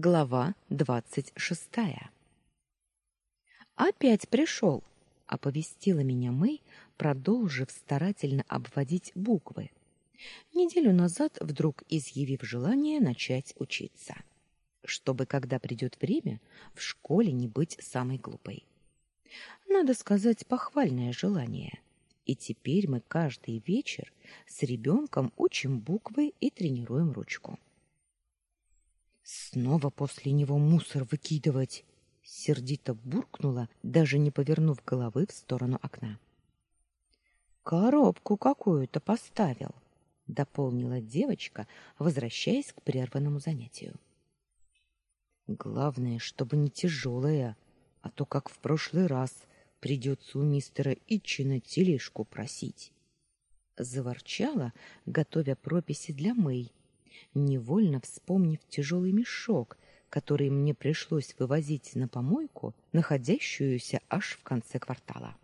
Глава двадцать шестая. Опять пришел, оповестила меня Мэй, продолжив старательно обводить буквы. Неделю назад вдруг изъявив желание начать учиться, чтобы когда придет время, в школе не быть самой глупой. Надо сказать, похвальное желание. И теперь мы каждый вечер с ребенком учим буквы и тренируем ручку. Снова после него мусор выкидывать, сердито буркнула, даже не повернув головы в сторону окна. Коробку какую-то поставил, дополнила девочка, возвращаясь к прерванному занятию. Главное, чтобы не тяжелая, а то как в прошлый раз придется у мистера Итчина тележку просить. Заворчала, готовя прописи для Мэй, невольно вспомнив тяжелый мешок, который мне пришлось вывозить на помойку, находящуюся аж в конце квартала.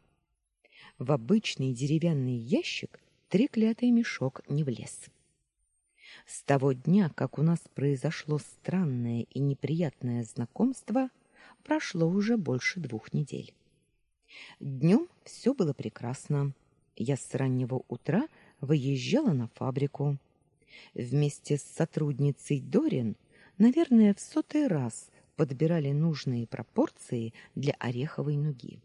В обычный деревянный ящик треклятый мешок не влез. С того дня, как у нас произошло странное и неприятное знакомство, прошло уже больше двух недель. Днем все было прекрасно. Я с раннего утра выезжала на фабрику, Вместе с сотрудницей Дорин, наверное, в сотый раз подбирали нужные пропорции для ореховой нуги,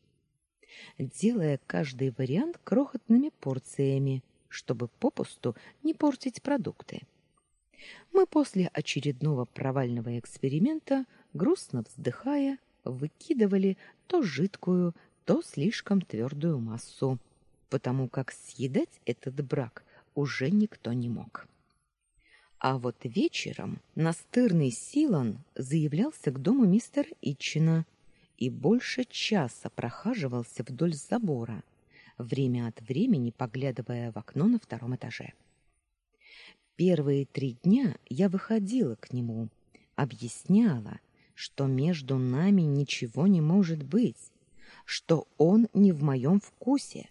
делая каждый вариант крохотными порциями, чтобы попусту не портить продукты. Мы после очередного провального эксперимента, грустно вздыхая, выкидывали то жидкую, то слишком твердую массу, потому как съедать этот брак уже никто не мог. А вот вечером настырный Силан заявлялся к дому мистера Итчина и больше часа прохаживался вдоль забора, время от времени поглядывая в окно на втором этаже. Первые три дня я выходила к нему, объясняла, что между нами ничего не может быть, что он не в моем вкусе,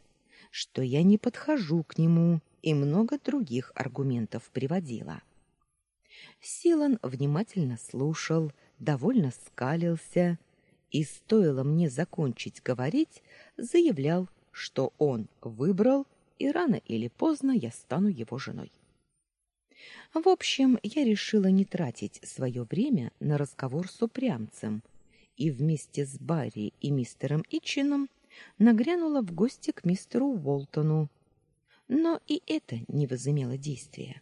что я не подхожу к нему и много других аргументов приводила. Силан внимательно слушал, довольно скалился и стоило мне закончить говорить, заявлял, что он выбрал, и рано или поздно я стану его женой. В общем, я решила не тратить свое время на разговор с упрямцем и вместе с Барри и мистером Ичином нагрянула в гости к мистеру Уолтону. Но и это не возымело действия.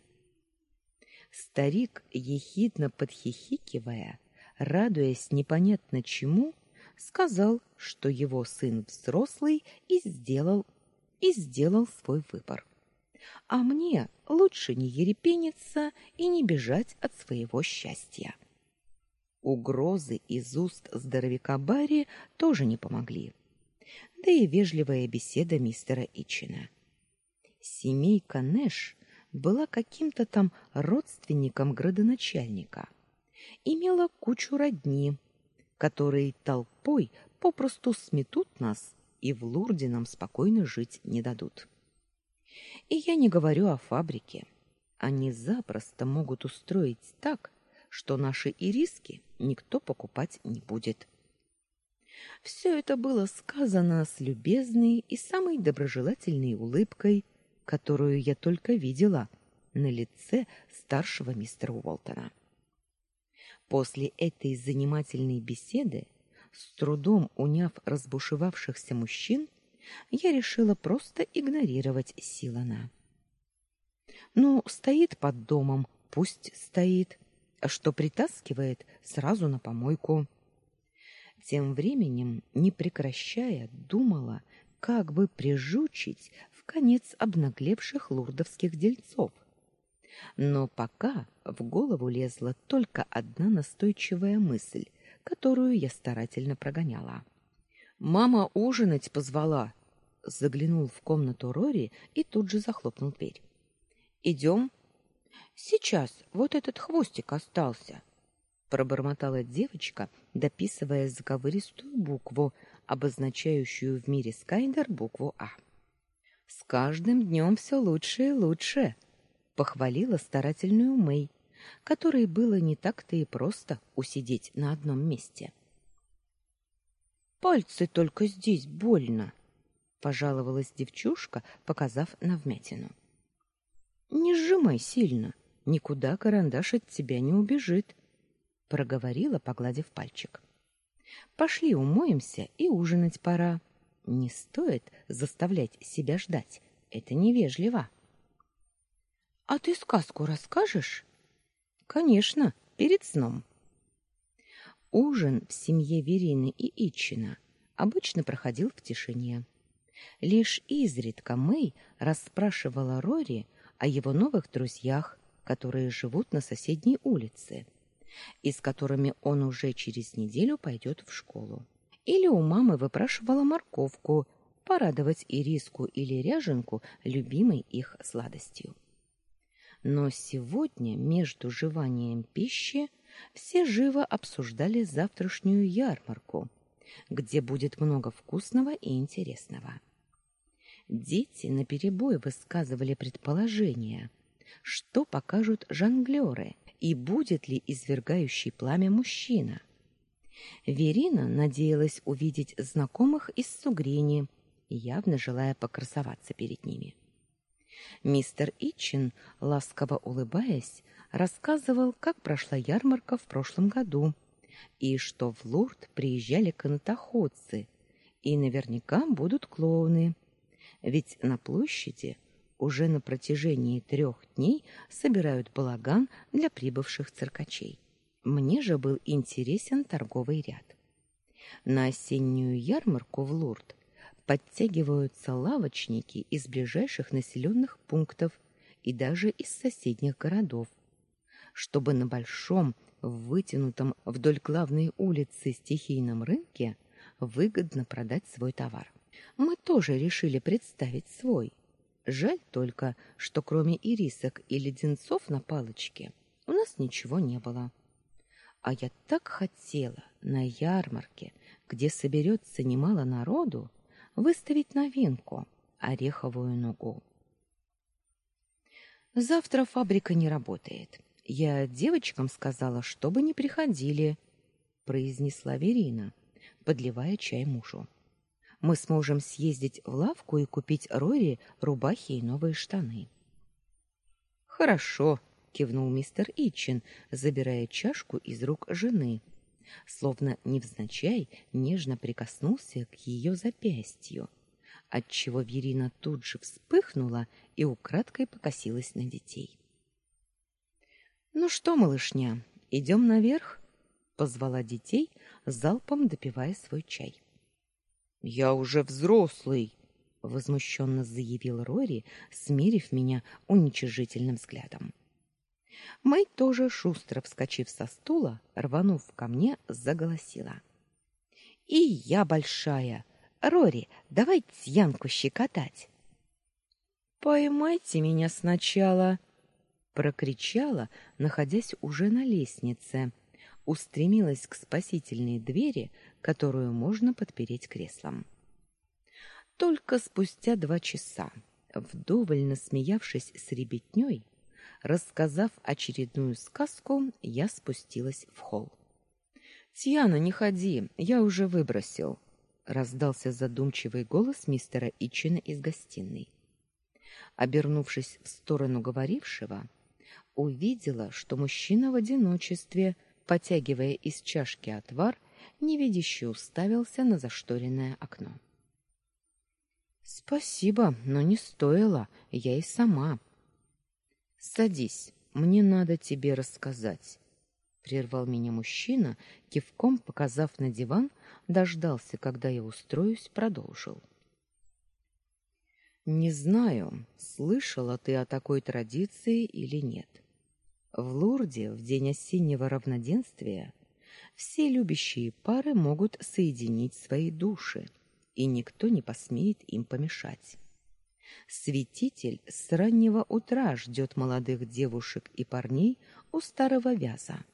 Старик, ехидно подхихикивая, радуясь непонятно чему, сказал, что его сын взрослый и сделал и сделал свой выбор. А мне лучше не ерепениться и не бежать от своего счастья. Угрозы из уст здоровяка Барри тоже не помогли. Да и вежливая беседа мистера Ичина. Семейка Нэш была каким-то там родственником градоначальника. Имела кучу родни, которые толпой попросту сметут нас и в Лурде нам спокойно жить не дадут. И я не говорю о фабрике. Они запросто могут устроить так, что наши ириски никто покупать не будет. Все это было сказано с любезной и самой доброжелательной улыбкой, которую я только видела на лице старшего мистера Уолтона. После этой занимательной беседы, с трудом уняв разбушевавшихся мужчин, я решила просто игнорировать Силана. Ну, стоит под домом, пусть стоит, а что притаскивает сразу на помойку. Тем временем, не прекращая, думала, как бы прижучить конец обнаглевших лурдовских дельцов. Но пока в голову лезла только одна настойчивая мысль, которую я старательно прогоняла. Мама ужинать позвала. Заглянул в комнату Рори и тут же захлопнул дверь. Идем?» Сейчас вот этот хвостик остался, пробормотала девочка, дописывая заковыристую букву, обозначающую в мире Скайдер букву А. С каждым днем все лучше и лучше, похвалила старательную Мэй, которой было не так-то и просто усидеть на одном месте. Пальцы только здесь больно, пожаловалась девчушка, показав на вмятину. Не сжимай сильно, никуда карандаш от тебя не убежит, проговорила, погладив пальчик. Пошли умоемся и ужинать пора. Не стоит заставлять себя ждать. Это невежливо. А ты сказку расскажешь? Конечно, перед сном. Ужин в семье Верины и Ичина обычно проходил в тишине. Лишь изредка Мэй расспрашивала Рори о его новых друзьях, которые живут на соседней улице, и с которыми он уже через неделю пойдет в школу. Или у мамы выпрашивала морковку, порадовать ириску или ряженку любимой их сладостью. Но сегодня между жеванием пищи все живо обсуждали завтрашнюю ярмарку, где будет много вкусного и интересного. Дети наперебой высказывали предположения, что покажут жонглёры и будет ли извергающий пламя мужчина. Верина надеялась увидеть знакомых из Сугрени, явно желая покрасоваться перед ними. Мистер Итчин, ласково улыбаясь, рассказывал, как прошла ярмарка в прошлом году, и что в Лурд приезжали канатоходцы, и наверняка будут клоуны. Ведь на площади уже на протяжении трех дней собирают балаган для прибывших циркачей. Мне же был интересен торговый ряд. На осеннюю ярмарку в Лурд подтягиваются лавочники из ближайших населенных пунктов и даже из соседних городов, чтобы на большом, вытянутом вдоль главной улицы стихийном рынке выгодно продать свой товар. Мы тоже решили представить свой. Жаль только, что кроме ирисок и леденцов на палочке у нас ничего не было. А я так хотела на ярмарке, где соберется немало народу, выставить новинку ореховую нугу. Завтра фабрика не работает. Я девочкам сказала, чтобы не приходили, произнесла Верина, подливая чай мужу. Мы сможем съездить в лавку и купить Рори рубахи и новые штаны. Хорошо, кивнул мистер Ичин, забирая чашку из рук жены, словно невзначай нежно прикоснулся к ее запястью, отчего Верина тут же вспыхнула и украдкой покосилась на детей. Ну что, малышня, идем наверх? позвала детей, залпом допивая свой чай. Я уже взрослый, возмущенно заявил Рори, смирив меня уничижительным взглядом. Мэй тоже шустро вскочив со стула, рванув ко мне, заголосила: "И я большая. Рори, давай Янку щекотать". "Поймайте меня сначала", прокричала, находясь уже на лестнице, устремилась к спасительной двери, которую можно подпереть креслом. Только спустя два часа, вдоволь насмеявшись с ребятней, Рассказав очередную сказку, я спустилась в холл. «Тьяна, не ходи, я уже выбросил», — раздался задумчивый голос мистера Ичина из гостиной. Обернувшись в сторону говорившего, увидела, что мужчина в одиночестве, потягивая из чашки отвар, невидяще уставился на зашторенное окно. «Спасибо, но не стоило, я и сама», Садись, мне надо тебе рассказать. Прервал меня мужчина, кивком показав на диван, дождался, когда я устроюсь, продолжил. Не знаю, слышала ты о такой традиции или нет. В Лурде в день осеннего равноденствия все любящие пары могут соединить свои души, и никто не посмеет им помешать. Святитель с раннего утра ждет молодых девушек и парней у старого вяза.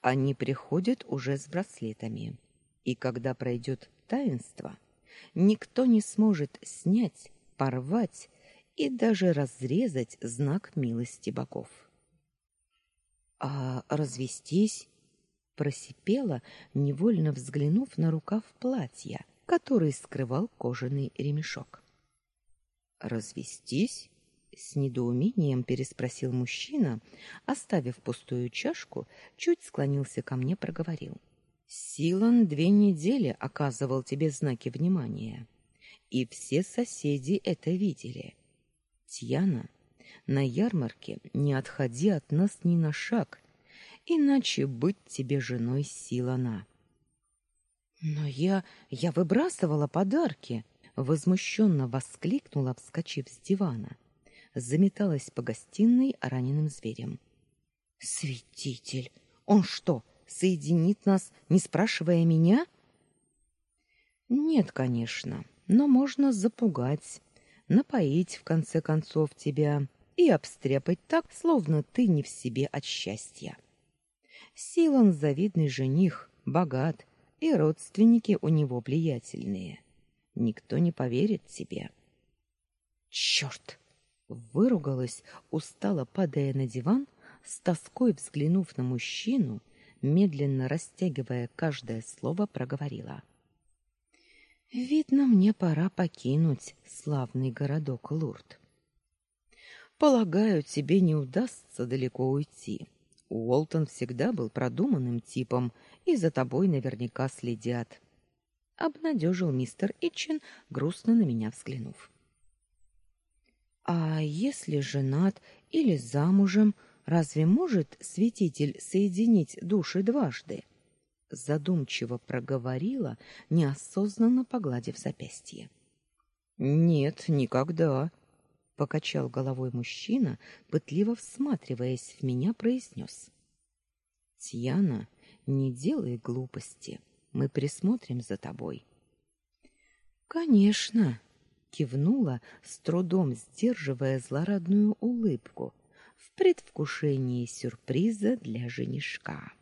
Они приходят уже с браслетами, и когда пройдет таинство, никто не сможет снять, порвать и даже разрезать знак милости богов. А развестись? просипела, невольно взглянув на рукав платья, который скрывал кожаный ремешок. Развестись? с недоумением переспросил мужчина, оставив пустую чашку, чуть склонился ко мне, проговорил: Силан две недели оказывал тебе знаки внимания, и все соседи это видели. Тьяна, на ярмарке не отходи от нас ни на шаг, иначе быть тебе женой Силана. Но я я выбрасывала подарки, возмущенно воскликнула, вскочив с дивана. Заметалась по гостиной раненым зверем. Святитель, он что, соединит нас, не спрашивая меня? Нет, конечно, но можно запугать, напоить в конце концов тебя и обстряпать так, словно ты не в себе от счастья. Силан завидный жених, богат, и родственники у него влиятельные. Никто не поверит тебе. Черт! Выругалась, устало падая на диван, с тоской взглянув на мужчину, медленно растягивая каждое слово, проговорила: Видно, мне пора покинуть славный городок Лурд. Полагаю, тебе не удастся далеко уйти. Уолтон всегда был продуманным типом, и за тобой наверняка следят. Обнадежил мистер Итчин, грустно на меня взглянув. А если женат или замужем, разве может святитель соединить души дважды? задумчиво проговорила, неосознанно погладив запястье. Нет, никогда, покачал головой мужчина, пытливо всматриваясь в меня, произнес. Тьяна, не делай глупости. Мы присмотрим за тобой. Конечно, кивнула, с трудом сдерживая злорадную улыбку в предвкушении сюрприза для женишка.